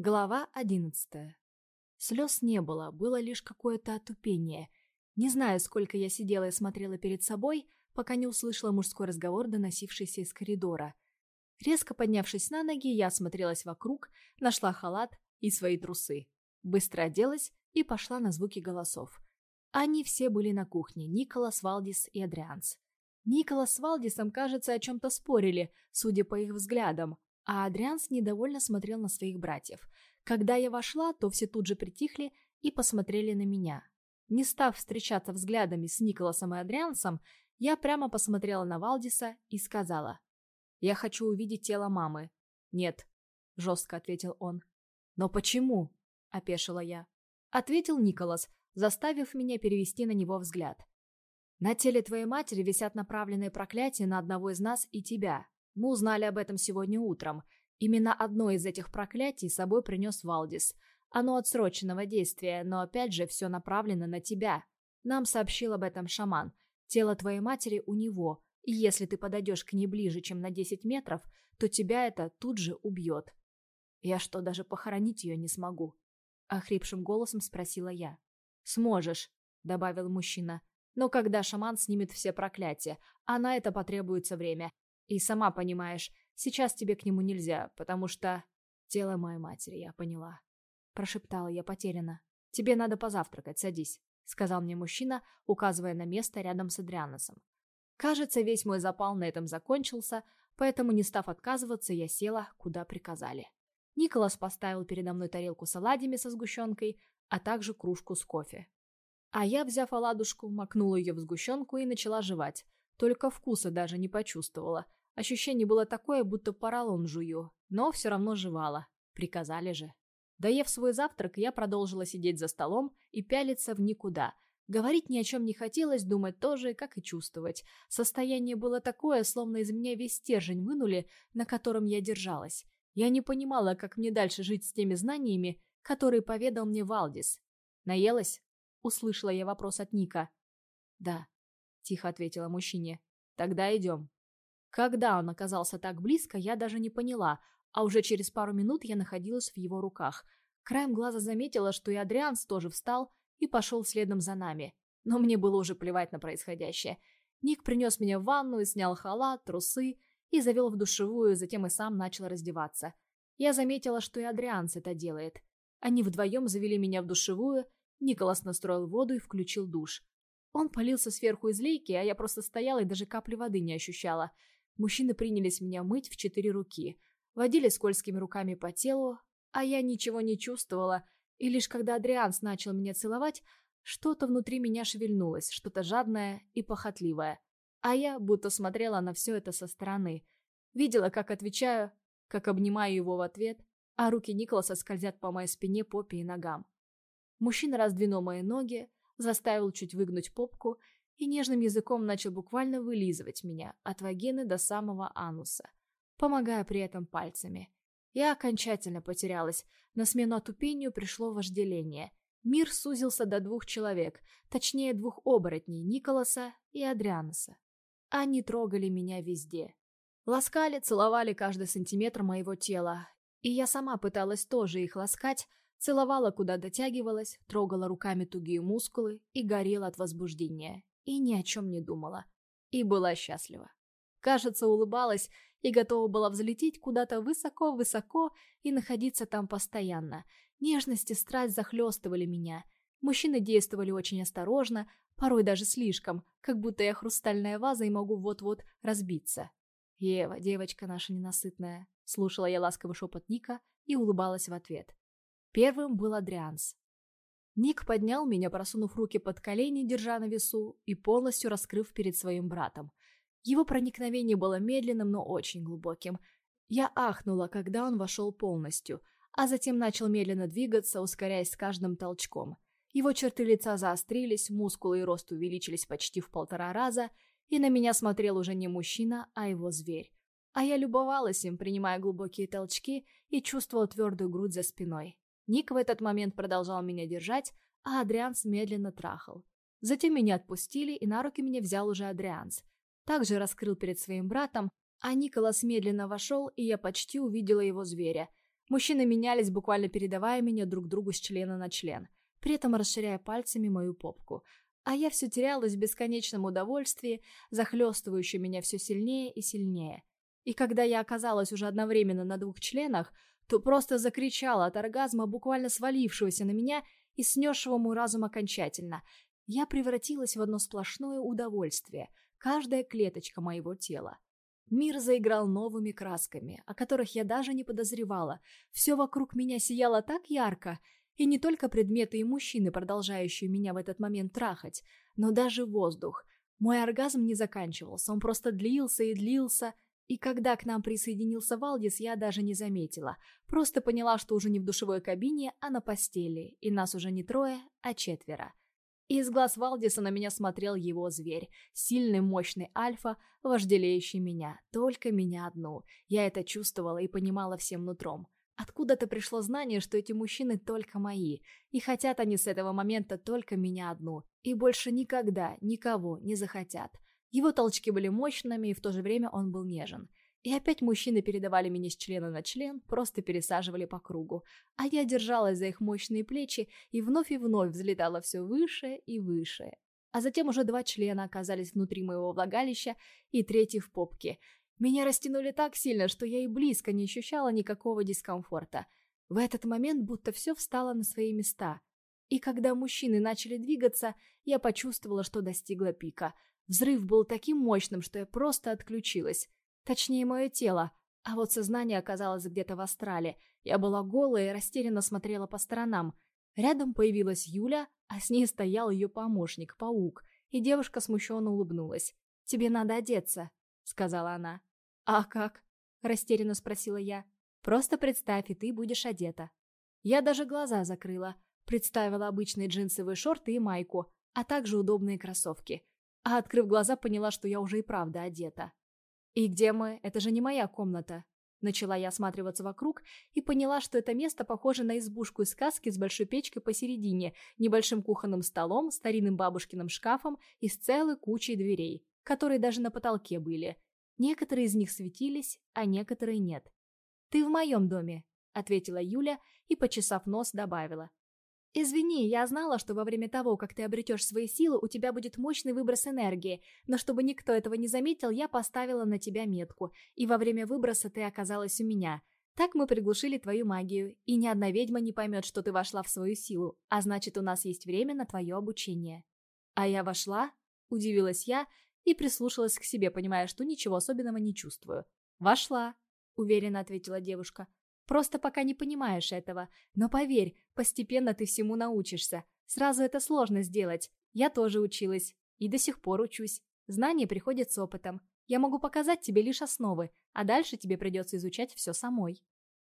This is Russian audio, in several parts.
Глава одиннадцатая. Слез не было, было лишь какое-то отупение. Не знаю, сколько я сидела и смотрела перед собой, пока не услышала мужской разговор, доносившийся из коридора. Резко поднявшись на ноги, я осмотрелась вокруг, нашла халат и свои трусы. Быстро оделась и пошла на звуки голосов. Они все были на кухне, Николас, Валдис и Адрианс. Николас с Валдисом, кажется, о чем-то спорили, судя по их взглядам, а Адрианс недовольно смотрел на своих братьев. Когда я вошла, то все тут же притихли и посмотрели на меня. Не став встречаться взглядами с Николасом и Адриансом, я прямо посмотрела на Валдиса и сказала. «Я хочу увидеть тело мамы». «Нет», — жестко ответил он. «Но почему?» — опешила я. Ответил Николас, заставив меня перевести на него взгляд. «На теле твоей матери висят направленные проклятия на одного из нас и тебя. Мы узнали об этом сегодня утром. Именно одно из этих проклятий собой принес Валдис. Оно отсроченного действия, но опять же все направлено на тебя. Нам сообщил об этом шаман. Тело твоей матери у него, и если ты подойдешь к ней ближе, чем на 10 метров, то тебя это тут же убьет. Я что, даже похоронить ее не смогу? Охрипшим голосом спросила я. «Сможешь», — добавил мужчина. «Но когда шаман снимет все проклятия, а на это потребуется время. И сама понимаешь, сейчас тебе к нему нельзя, потому что...» «Тело моей матери, я поняла», — прошептала я потерянно. «Тебе надо позавтракать, садись», — сказал мне мужчина, указывая на место рядом с Адрианосом. Кажется, весь мой запал на этом закончился, поэтому, не став отказываться, я села, куда приказали. Николас поставил передо мной тарелку с оладьями со сгущенкой, а также кружку с кофе. А я, взяв оладушку, макнула ее в сгущенку и начала жевать. Только вкуса даже не почувствовала. Ощущение было такое, будто поролон жую, но все равно жевала. Приказали же. Доев свой завтрак, я продолжила сидеть за столом и пялиться в никуда. Говорить ни о чем не хотелось, думать тоже, как и чувствовать. Состояние было такое, словно из меня весь стержень вынули, на котором я держалась. Я не понимала, как мне дальше жить с теми знаниями, которые поведал мне Валдис. «Наелась?» — услышала я вопрос от Ника. «Да», — тихо ответила мужчине. «Тогда идем». Когда он оказался так близко, я даже не поняла, а уже через пару минут я находилась в его руках. Краем глаза заметила, что и Адрианс тоже встал и пошел следом за нами. Но мне было уже плевать на происходящее. Ник принес меня в ванну и снял халат, трусы, и завел в душевую, затем и сам начал раздеваться. Я заметила, что и Адрианс это делает. Они вдвоем завели меня в душевую, Николас настроил воду и включил душ. Он полился сверху из лейки, а я просто стояла и даже капли воды не ощущала. Мужчины принялись меня мыть в четыре руки, водили скользкими руками по телу, а я ничего не чувствовала, и лишь когда Адрианс начал меня целовать, что-то внутри меня шевельнулось, что-то жадное и похотливое. А я будто смотрела на все это со стороны. Видела, как отвечаю, как обнимаю его в ответ, а руки Николаса скользят по моей спине, попе и ногам. Мужчина раздвинул мои ноги, заставил чуть выгнуть попку и нежным языком начал буквально вылизывать меня от вагины до самого ануса, помогая при этом пальцами. Я окончательно потерялась. На смену отупению пришло вожделение. Мир сузился до двух человек, точнее двух оборотней, Николаса и Адрианоса. Они трогали меня везде. Ласкали, целовали каждый сантиметр моего тела. И я сама пыталась тоже их ласкать, целовала, куда дотягивалась, трогала руками тугие мускулы и горела от возбуждения. И ни о чем не думала. И была счастлива. Кажется, улыбалась и готова была взлететь куда-то высоко-высоко и находиться там постоянно. Нежность и страсть захлестывали меня. Мужчины действовали очень осторожно, порой даже слишком, как будто я хрустальная ваза и могу вот-вот разбиться. «Ева, девочка наша ненасытная», — слушала я ласковый шепот Ника и улыбалась в ответ. Первым был Адрианс. Ник поднял меня, просунув руки под колени, держа на весу, и полностью раскрыв перед своим братом. Его проникновение было медленным, но очень глубоким. Я ахнула, когда он вошел полностью, а затем начал медленно двигаться, ускоряясь с каждым толчком — его черты лица заострились, мускулы и рост увеличились почти в полтора раза, и на меня смотрел уже не мужчина, а его зверь. А я любовалась им, принимая глубокие толчки, и чувствовала твердую грудь за спиной. Ник в этот момент продолжал меня держать, а Адрианс медленно трахал. Затем меня отпустили, и на руки меня взял уже Адрианс. Также раскрыл перед своим братом, а Николас медленно вошел, и я почти увидела его зверя. Мужчины менялись, буквально передавая меня друг другу с члена на член, при этом расширяя пальцами мою попку. А я все терялась в бесконечном удовольствии, захлестывающем меня все сильнее и сильнее. И когда я оказалась уже одновременно на двух членах, то просто закричала от оргазма, буквально свалившегося на меня и снесшего мой разум окончательно. Я превратилась в одно сплошное удовольствие, каждая клеточка моего тела. Мир заиграл новыми красками, о которых я даже не подозревала. Все вокруг меня сияло так ярко, и не только предметы и мужчины, продолжающие меня в этот момент трахать, но даже воздух. Мой оргазм не заканчивался, он просто длился и длился, и когда к нам присоединился Валдис, я даже не заметила. Просто поняла, что уже не в душевой кабине, а на постели, и нас уже не трое, а четверо. Из глаз Валдиса на меня смотрел его зверь. Сильный, мощный альфа, вожделеющий меня. Только меня одну. Я это чувствовала и понимала всем нутром. Откуда-то пришло знание, что эти мужчины только мои. И хотят они с этого момента только меня одну. И больше никогда никого не захотят. Его толчки были мощными, и в то же время он был нежен. И опять мужчины передавали меня с члена на член, просто пересаживали по кругу. А я держалась за их мощные плечи и вновь и вновь взлетала все выше и выше. А затем уже два члена оказались внутри моего влагалища и третий в попке. Меня растянули так сильно, что я и близко не ощущала никакого дискомфорта. В этот момент будто все встало на свои места. И когда мужчины начали двигаться, я почувствовала, что достигла пика. Взрыв был таким мощным, что я просто отключилась. Точнее, мое тело. А вот сознание оказалось где-то в астрале. Я была голая и растерянно смотрела по сторонам. Рядом появилась Юля, а с ней стоял ее помощник, паук, и девушка смущенно улыбнулась. «Тебе надо одеться», — сказала она. «А как?» — растерянно спросила я. «Просто представь, и ты будешь одета». Я даже глаза закрыла, представила обычные джинсовые шорты и майку, а также удобные кроссовки. А открыв глаза, поняла, что я уже и правда одета. «И где мы? Это же не моя комната». Начала я осматриваться вокруг и поняла, что это место похоже на избушку из сказки с большой печкой посередине, небольшим кухонным столом, старинным бабушкиным шкафом и с целой кучей дверей, которые даже на потолке были. Некоторые из них светились, а некоторые нет. «Ты в моем доме», — ответила Юля и, почесав нос, добавила. «Извини, я знала, что во время того, как ты обретешь свои силы, у тебя будет мощный выброс энергии, но чтобы никто этого не заметил, я поставила на тебя метку, и во время выброса ты оказалась у меня. Так мы приглушили твою магию, и ни одна ведьма не поймет, что ты вошла в свою силу, а значит, у нас есть время на твое обучение». «А я вошла?» – удивилась я и прислушалась к себе, понимая, что ничего особенного не чувствую. «Вошла», – уверенно ответила девушка. Просто пока не понимаешь этого. Но поверь, постепенно ты всему научишься. Сразу это сложно сделать. Я тоже училась. И до сих пор учусь. Знания приходят с опытом. Я могу показать тебе лишь основы, а дальше тебе придется изучать все самой.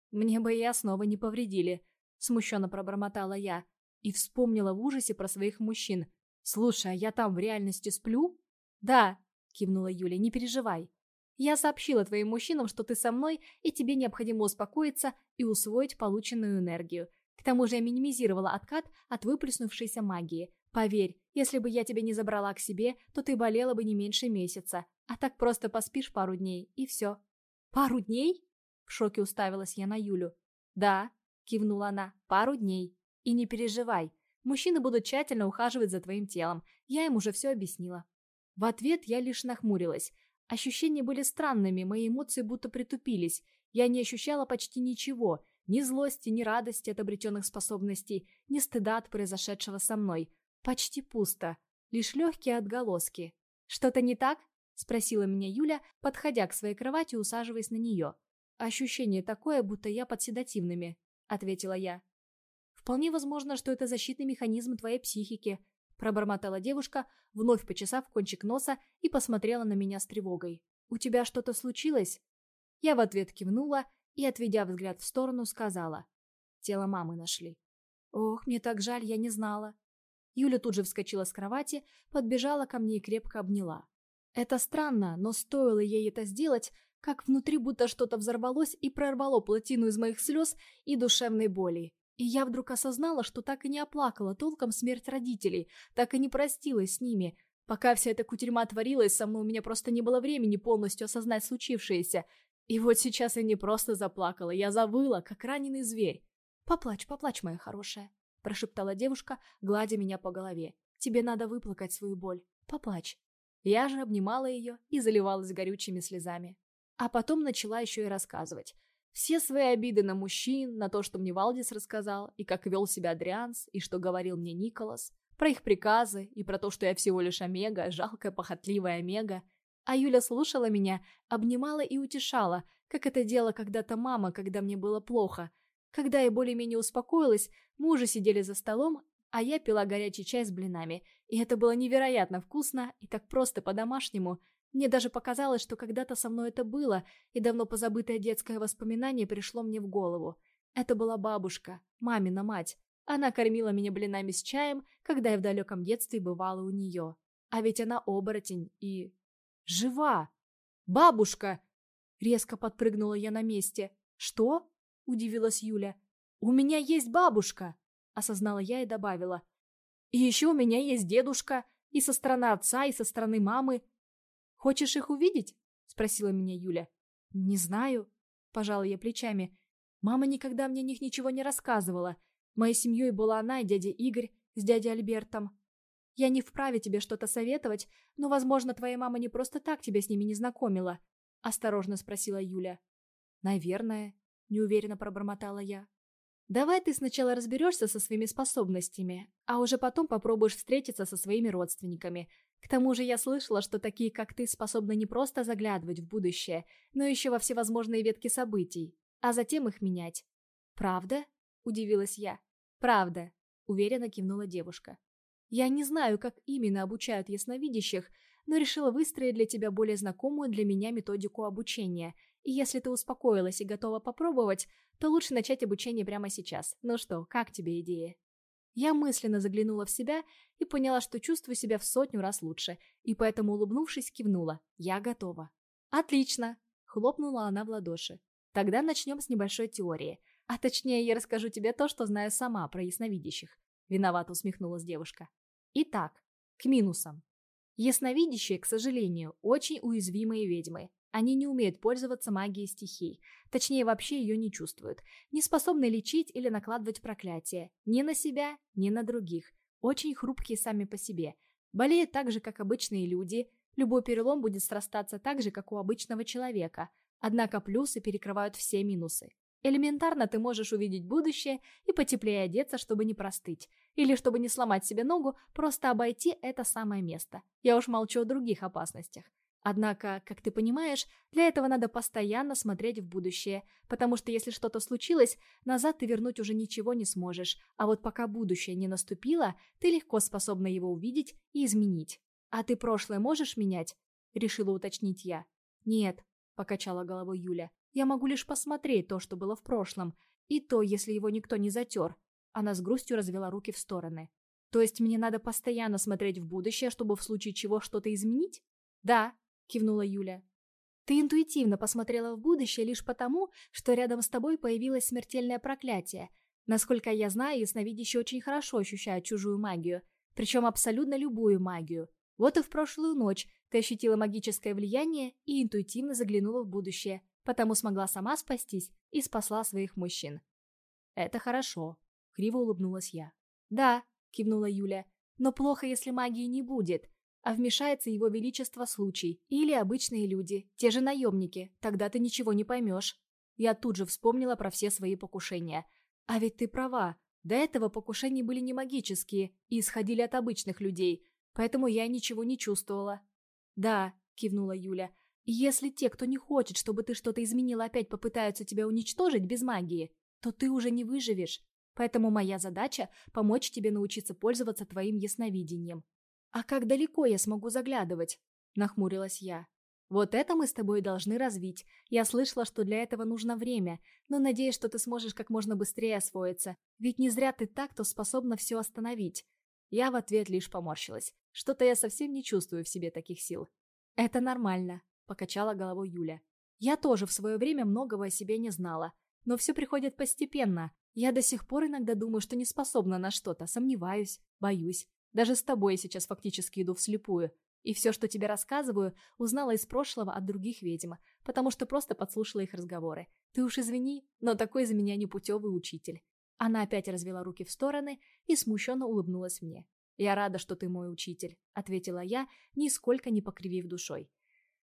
Мне бы и основы не повредили. Смущенно пробормотала я. И вспомнила в ужасе про своих мужчин. «Слушай, а я там в реальности сплю?» «Да», — кивнула Юля, — «не переживай. Я сообщила твоим мужчинам, что ты со мной, и тебе необходимо успокоиться и усвоить полученную энергию. К тому же я минимизировала откат от выплеснувшейся магии. Поверь, если бы я тебя не забрала к себе, то ты болела бы не меньше месяца. А так просто поспишь пару дней, и все. Пару дней? В шоке уставилась я на Юлю. Да, кивнула она, пару дней. И не переживай, мужчины будут тщательно ухаживать за твоим телом. Я им уже все объяснила. В ответ я лишь нахмурилась. Ощущения были странными, мои эмоции будто притупились. Я не ощущала почти ничего, ни злости, ни радости от обретенных способностей, ни стыда от произошедшего со мной. Почти пусто, лишь легкие отголоски. «Что-то не так?» – спросила меня Юля, подходя к своей кровати и усаживаясь на нее. «Ощущение такое, будто я под седативными», – ответила я. «Вполне возможно, что это защитный механизм твоей психики», пробормотала девушка, вновь почесав кончик носа и посмотрела на меня с тревогой. «У тебя что-то случилось?» Я в ответ кивнула и, отведя взгляд в сторону, сказала. Тело мамы нашли. «Ох, мне так жаль, я не знала». Юля тут же вскочила с кровати, подбежала ко мне и крепко обняла. Это странно, но стоило ей это сделать, как внутри будто что-то взорвалось и прорвало плотину из моих слез и душевной боли. И я вдруг осознала, что так и не оплакала толком смерть родителей, так и не простилась с ними. Пока вся эта кутерьма творилась со мной, у меня просто не было времени полностью осознать случившееся. И вот сейчас я не просто заплакала, я завыла, как раненый зверь. «Поплачь, поплачь, моя хорошая», – прошептала девушка, гладя меня по голове. «Тебе надо выплакать свою боль. Поплачь». Я же обнимала ее и заливалась горючими слезами. А потом начала еще и рассказывать. Все свои обиды на мужчин, на то, что мне Валдис рассказал, и как вел себя Адрианс, и что говорил мне Николас, про их приказы, и про то, что я всего лишь Омега, жалкая похотливая Омега. А Юля слушала меня, обнимала и утешала, как это делала когда-то мама, когда мне было плохо. Когда я более-менее успокоилась, мы уже сидели за столом, а я пила горячий чай с блинами, и это было невероятно вкусно и так просто по-домашнему. Мне даже показалось, что когда-то со мной это было, и давно позабытое детское воспоминание пришло мне в голову. Это была бабушка, мамина мать. Она кормила меня блинами с чаем, когда я в далеком детстве бывала у нее. А ведь она оборотень и... жива! Бабушка! Резко подпрыгнула я на месте. «Что?» – удивилась Юля. «У меня есть бабушка!» – осознала я и добавила. «И еще у меня есть дедушка, и со стороны отца, и со стороны мамы. Хочешь их увидеть?» – спросила меня Юля. «Не знаю», – пожала я плечами. «Мама никогда мне о них ничего не рассказывала. Моей семьей была она и дядя Игорь с дядей Альбертом. Я не вправе тебе что-то советовать, но, возможно, твоя мама не просто так тебя с ними не знакомила», – осторожно спросила Юля. «Наверное», – неуверенно пробормотала я. Давай ты сначала разберешься со своими способностями, а уже потом попробуешь встретиться со своими родственниками. К тому же я слышала, что такие, как ты, способны не просто заглядывать в будущее, но еще во всевозможные ветки событий, а затем их менять. «Правда?» – удивилась я. «Правда», – уверенно кивнула девушка. «Я не знаю, как именно обучают ясновидящих, но решила выстроить для тебя более знакомую для меня методику обучения – и если ты успокоилась и готова попробовать, то лучше начать обучение прямо сейчас. Ну что, как тебе идея? Я мысленно заглянула в себя и поняла, что чувствую себя в сотню раз лучше, и поэтому, улыбнувшись, кивнула. Я готова. «Отлично!» – хлопнула она в ладоши. «Тогда начнем с небольшой теории. А точнее, я расскажу тебе то, что знаю сама про ясновидящих». Виновато усмехнулась девушка. Итак, к минусам. Ясновидящие, к сожалению, очень уязвимые ведьмы. Они не умеют пользоваться магией стихий, точнее вообще ее не чувствуют, не способны лечить или накладывать проклятие ни на себя, ни на других, очень хрупкие сами по себе, болеют так же, как обычные люди, любой перелом будет срастаться так же, как у обычного человека, однако плюсы перекрывают все минусы. Элементарно ты можешь увидеть будущее и потеплее одеться, чтобы не простыть. Или, чтобы не сломать себе ногу, просто обойти это самое место. Я уж молчу о других опасностях. Однако, как ты понимаешь, для этого надо постоянно смотреть в будущее, потому что если что-то случилось, назад ты вернуть уже ничего не сможешь, а вот пока будущее не наступило, ты легко способна его увидеть и изменить. «А ты прошлое можешь менять?» – решила уточнить я. «Нет», – покачала головой Юля, – «я могу лишь посмотреть то, что было в прошлом, и то, если его никто не затер». Она с грустью развела руки в стороны. «То есть мне надо постоянно смотреть в будущее, чтобы в случае чего что-то изменить?» «Да», кивнула Юля. Ты интуитивно посмотрела в будущее лишь потому, что рядом с тобой появилось смертельное проклятие. Насколько я знаю, ясновидящие очень хорошо ощущают чужую магию, причем абсолютно любую магию. Вот и в прошлую ночь ты ощутила магическое влияние и интуитивно заглянула в будущее, потому смогла сама спастись и спасла своих мужчин. «Это хорошо», — криво улыбнулась я. «Да», — кивнула Юля, — «но плохо, если магии не будет а вмешается его величество случай. Или обычные люди, те же наемники, тогда ты ничего не поймешь. Я тут же вспомнила про все свои покушения. А ведь ты права, до этого покушения были не магические и исходили от обычных людей, поэтому я ничего не чувствовала. «Да», — кивнула Юля, — «если те, кто не хочет, чтобы ты что-то изменила, опять попытаются тебя уничтожить без магии, то ты уже не выживешь. Поэтому моя задача — помочь тебе научиться пользоваться твоим ясновидением. «А как далеко я смогу заглядывать?» – нахмурилась я. «Вот это мы с тобой должны развить. Я слышала, что для этого нужно время, но надеюсь, что ты сможешь как можно быстрее освоиться. Ведь не зря ты так, кто способна все остановить». Я в ответ лишь поморщилась. Что-то я совсем не чувствую в себе таких сил. «Это нормально», – покачала головой Юля. «Я тоже в свое время многого о себе не знала. Но все приходит постепенно. Я до сих пор иногда думаю, что не способна на что-то, сомневаюсь, боюсь. Даже с тобой я сейчас фактически иду вслепую. И все, что тебе рассказываю, узнала из прошлого от других ведьм, потому что просто подслушала их разговоры. Ты уж извини, но такой из меня непутевый учитель. Она опять развела руки в стороны и смущенно улыбнулась мне. «Я рада, что ты мой учитель», — ответила я, нисколько не покривив душой.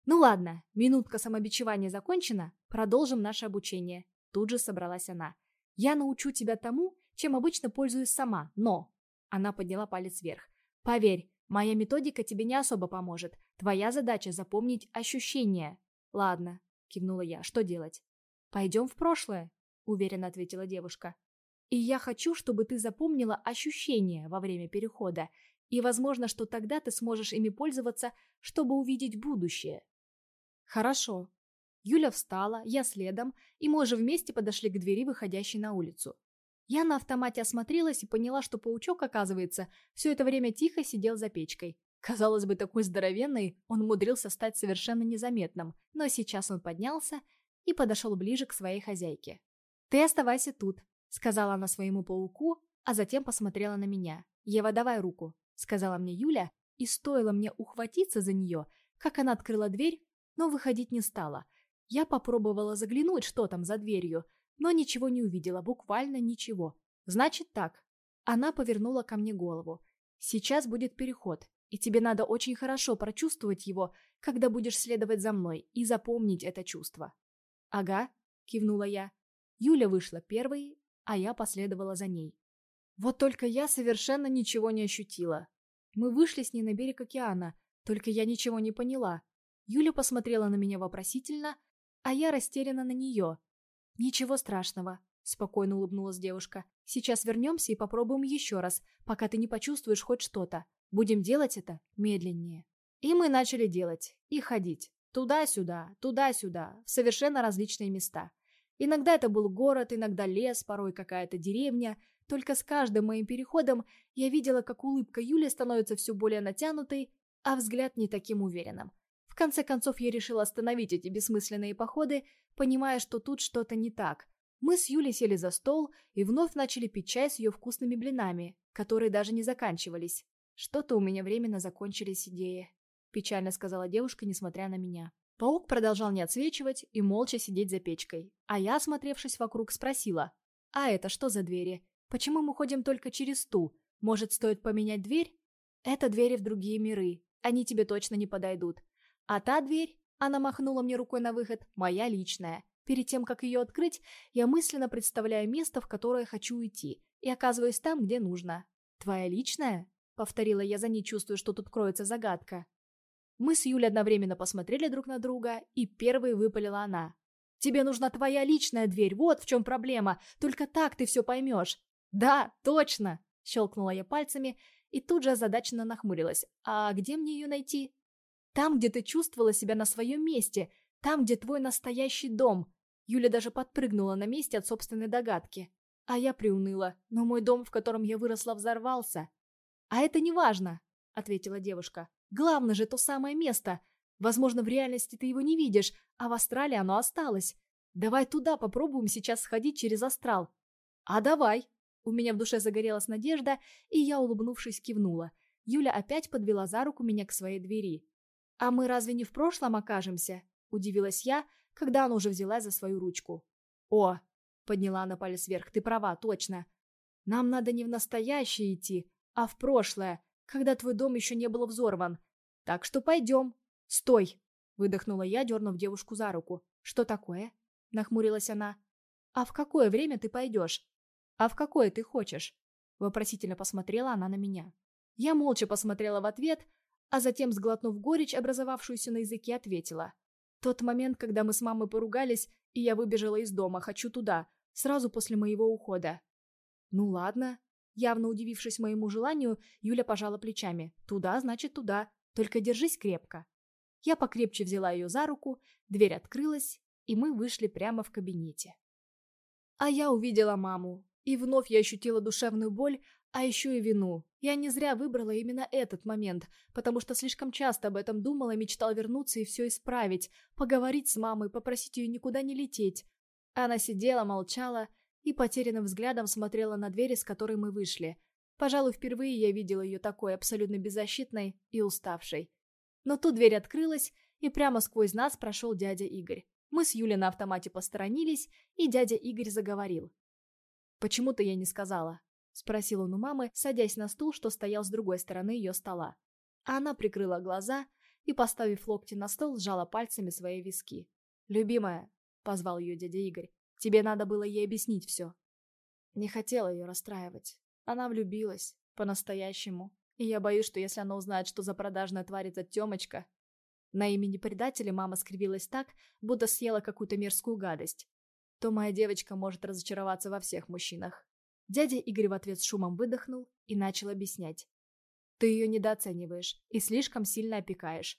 «Ну ладно, минутка самобичевания закончена, продолжим наше обучение». Тут же собралась она. «Я научу тебя тому, чем обычно пользуюсь сама, но...» Она подняла палец вверх. «Поверь, моя методика тебе не особо поможет. Твоя задача запомнить ощущения». «Ладно», — кивнула я, — «что делать?» «Пойдем в прошлое», — уверенно ответила девушка. «И я хочу, чтобы ты запомнила ощущения во время перехода, и возможно, что тогда ты сможешь ими пользоваться, чтобы увидеть будущее». «Хорошо». Юля встала, я следом, и мы уже вместе подошли к двери, выходящей на улицу. Я на автомате осмотрелась и поняла, что паучок, оказывается, все это время тихо сидел за печкой. Казалось бы, такой здоровенный, он умудрился стать совершенно незаметным, но сейчас он поднялся и подошел ближе к своей хозяйке. «Ты оставайся тут», — сказала она своему пауку, а затем посмотрела на меня. «Ева, давай руку», — сказала мне Юля, и стоило мне ухватиться за нее, как она открыла дверь, но выходить не стала. Я попробовала заглянуть, что там за дверью, но ничего не увидела, буквально ничего. Значит так. Она повернула ко мне голову. Сейчас будет переход, и тебе надо очень хорошо прочувствовать его, когда будешь следовать за мной, и запомнить это чувство. Ага, кивнула я. Юля вышла первой, а я последовала за ней. Вот только я совершенно ничего не ощутила. Мы вышли с ней на берег океана, только я ничего не поняла. Юля посмотрела на меня вопросительно, а я растеряна на нее. «Ничего страшного», — спокойно улыбнулась девушка. «Сейчас вернемся и попробуем еще раз, пока ты не почувствуешь хоть что-то. Будем делать это медленнее». И мы начали делать. И ходить. Туда-сюда, туда-сюда, в совершенно различные места. Иногда это был город, иногда лес, порой какая-то деревня. Только с каждым моим переходом я видела, как улыбка Юли становится все более натянутой, а взгляд не таким уверенным конце концов, я решила остановить эти бессмысленные походы, понимая, что тут что-то не так. Мы с Юлей сели за стол и вновь начали пить чай с ее вкусными блинами, которые даже не заканчивались. Что-то у меня временно закончились идеи. Печально сказала девушка, несмотря на меня. Паук продолжал не отсвечивать и молча сидеть за печкой. А я, осмотревшись вокруг, спросила. «А это что за двери? Почему мы ходим только через ту? Может, стоит поменять дверь?» «Это двери в другие миры. Они тебе точно не подойдут. А та дверь, она махнула мне рукой на выход, моя личная. Перед тем, как ее открыть, я мысленно представляю место, в которое хочу уйти, и оказываюсь там, где нужно. «Твоя личная?» — повторила я за ней, чувствуя, что тут кроется загадка. Мы с Юлей одновременно посмотрели друг на друга, и первой выпалила она. «Тебе нужна твоя личная дверь, вот в чем проблема, только так ты все поймешь». «Да, точно!» — щелкнула я пальцами и тут же озадаченно нахмурилась. «А где мне ее найти?» Там, где ты чувствовала себя на своем месте, там, где твой настоящий дом. Юля даже подпрыгнула на месте от собственной догадки. А я приуныла, но мой дом, в котором я выросла, взорвался. «А это не важно», — ответила девушка. «Главное же то самое место. Возможно, в реальности ты его не видишь, а в астрале оно осталось. Давай туда попробуем сейчас сходить через астрал». «А давай!» У меня в душе загорелась надежда, и я, улыбнувшись, кивнула. Юля опять подвела за руку меня к своей двери. «А мы разве не в прошлом окажемся?» – удивилась я, когда она уже взялась за свою ручку. «О!» – подняла она палец вверх. «Ты права, точно. Нам надо не в настоящее идти, а в прошлое, когда твой дом еще не был взорван. Так что пойдем». «Стой!» – выдохнула я, дернув девушку за руку. «Что такое?» – нахмурилась она. «А в какое время ты пойдешь?» «А в какое ты хочешь?» – вопросительно посмотрела она на меня. Я молча посмотрела в ответ – а затем, сглотнув горечь, образовавшуюся на языке, ответила. «Тот момент, когда мы с мамой поругались, и я выбежала из дома, хочу туда, сразу после моего ухода». «Ну ладно». Явно удивившись моему желанию, Юля пожала плечами. «Туда, значит, туда. Только держись крепко». Я покрепче взяла ее за руку, дверь открылась, и мы вышли прямо в кабинете. А я увидела маму, и вновь я ощутила душевную боль, а еще и вину. Я не зря выбрала именно этот момент, потому что слишком часто об этом думала, мечтала вернуться и все исправить, поговорить с мамой, попросить ее никуда не лететь. Она сидела, молчала и потерянным взглядом смотрела на дверь, из которой мы вышли. Пожалуй, впервые я видела ее такой абсолютно беззащитной и уставшей. Но тут дверь открылась, и прямо сквозь нас прошел дядя Игорь. Мы с Юлей на автомате посторонились, и дядя Игорь заговорил. «Почему ты ей не сказала?» — спросил он у мамы, садясь на стул, что стоял с другой стороны ее стола. Она прикрыла глаза и, поставив локти на стол, сжала пальцами свои виски. «Любимая», — позвал ее дядя Игорь, — «тебе надо было ей объяснить все». Не хотела ее расстраивать. Она влюбилась. По-настоящему. И я боюсь, что если она узнает, что за продажная тварь этот Тёмочка... На имени предателя мама скривилась так, будто съела какую-то мерзкую гадость. То моя девочка может разочароваться во всех мужчинах. Дядя Игорь в ответ с шумом выдохнул и начал объяснять. Ты ее недооцениваешь и слишком сильно опекаешь.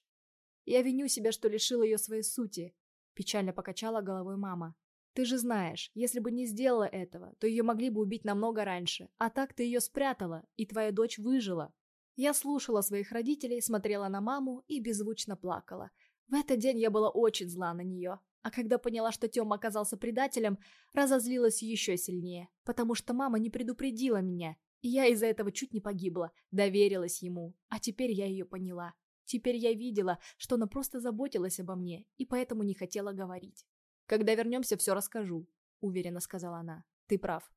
Я виню себя, что лишил ее своей сути. Печально покачала головой мама. Ты же знаешь, если бы не сделала этого, то ее могли бы убить намного раньше. А так ты ее спрятала, и твоя дочь выжила. Я слушала своих родителей, смотрела на маму и беззвучно плакала. В этот день я была очень зла на нее. А когда поняла, что Тёма оказался предателем, разозлилась еще сильнее, потому что мама не предупредила меня. И я из-за этого чуть не погибла, доверилась ему. А теперь я ее поняла. Теперь я видела, что она просто заботилась обо мне и поэтому не хотела говорить. «Когда вернемся, все расскажу», — уверенно сказала она. «Ты прав».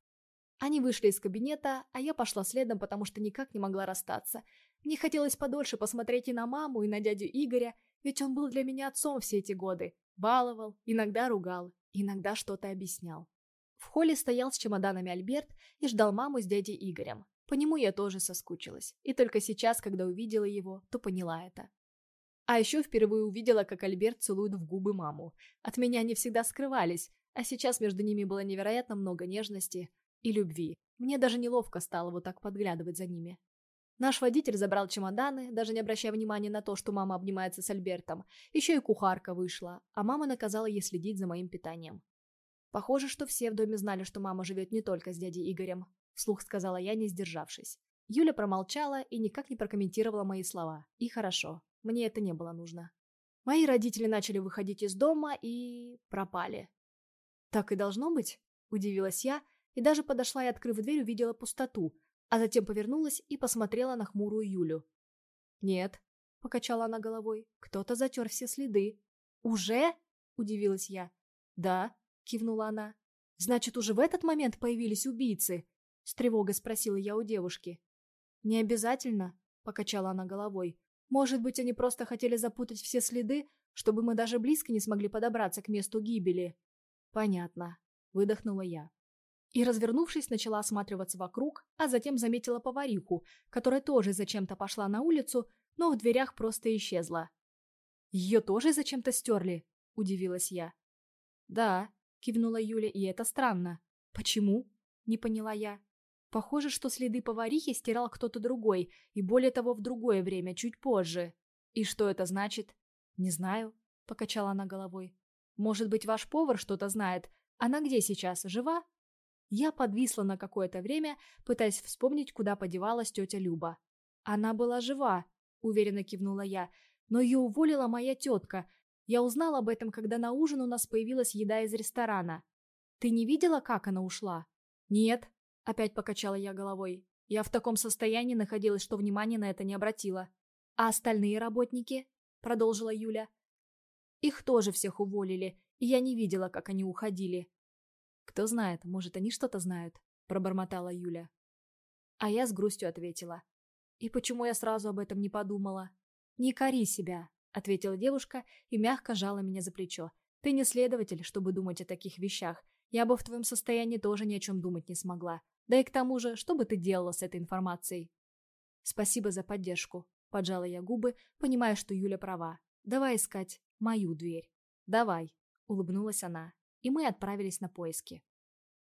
Они вышли из кабинета, а я пошла следом, потому что никак не могла расстаться. Мне хотелось подольше посмотреть и на маму, и на дядю Игоря, ведь он был для меня отцом все эти годы. Баловал, иногда ругал, иногда что-то объяснял. В холле стоял с чемоданами Альберт и ждал маму с дядей Игорем. По нему я тоже соскучилась. И только сейчас, когда увидела его, то поняла это. А еще впервые увидела, как Альберт целует в губы маму. От меня они всегда скрывались, а сейчас между ними было невероятно много нежности и любви. Мне даже неловко стало вот так подглядывать за ними. Наш водитель забрал чемоданы, даже не обращая внимания на то, что мама обнимается с Альбертом. Еще и кухарка вышла, а мама наказала ей следить за моим питанием. Похоже, что все в доме знали, что мама живет не только с дядей Игорем. Вслух сказала я, не сдержавшись. Юля промолчала и никак не прокомментировала мои слова. И хорошо. Мне это не было нужно. Мои родители начали выходить из дома и... пропали. «Так и должно быть?» – удивилась я, и даже подошла и, открыв дверь, увидела пустоту, а затем повернулась и посмотрела на хмурую Юлю. «Нет», – покачала она головой, – «кто-то затер все следы». «Уже?» – удивилась я. «Да», – кивнула она. «Значит, уже в этот момент появились убийцы?» – с тревогой спросила я у девушки. «Не обязательно», – покачала она головой. Может быть, они просто хотели запутать все следы, чтобы мы даже близко не смогли подобраться к месту гибели. Понятно. Выдохнула я. И, развернувшись, начала осматриваться вокруг, а затем заметила повариху, которая тоже зачем-то пошла на улицу, но в дверях просто исчезла. «Ее тоже зачем-то стерли?» – удивилась я. «Да», – кивнула Юля, – «и это странно». «Почему?» – не поняла я. Похоже, что следы поварихи стирал кто-то другой, и более того, в другое время, чуть позже. И что это значит? Не знаю, покачала она головой. Может быть, ваш повар что-то знает? Она где сейчас, жива? Я подвисла на какое-то время, пытаясь вспомнить, куда подевалась тетя Люба. Она была жива, уверенно кивнула я, но ее уволила моя тетка. Я узнала об этом, когда на ужин у нас появилась еда из ресторана. Ты не видела, как она ушла? Нет, Опять покачала я головой. Я в таком состоянии находилась, что внимания на это не обратила. А остальные работники? Продолжила Юля. Их тоже всех уволили, и я не видела, как они уходили. Кто знает, может, они что-то знают, пробормотала Юля. А я с грустью ответила. И почему я сразу об этом не подумала? Не кори себя, ответила девушка и мягко жала меня за плечо. Ты не следователь, чтобы думать о таких вещах. Я бы в твоем состоянии тоже ни о чем думать не смогла. Да и к тому же, что бы ты делала с этой информацией? Спасибо за поддержку. Поджала я губы, понимая, что Юля права. Давай искать мою дверь. Давай, улыбнулась она. И мы отправились на поиски.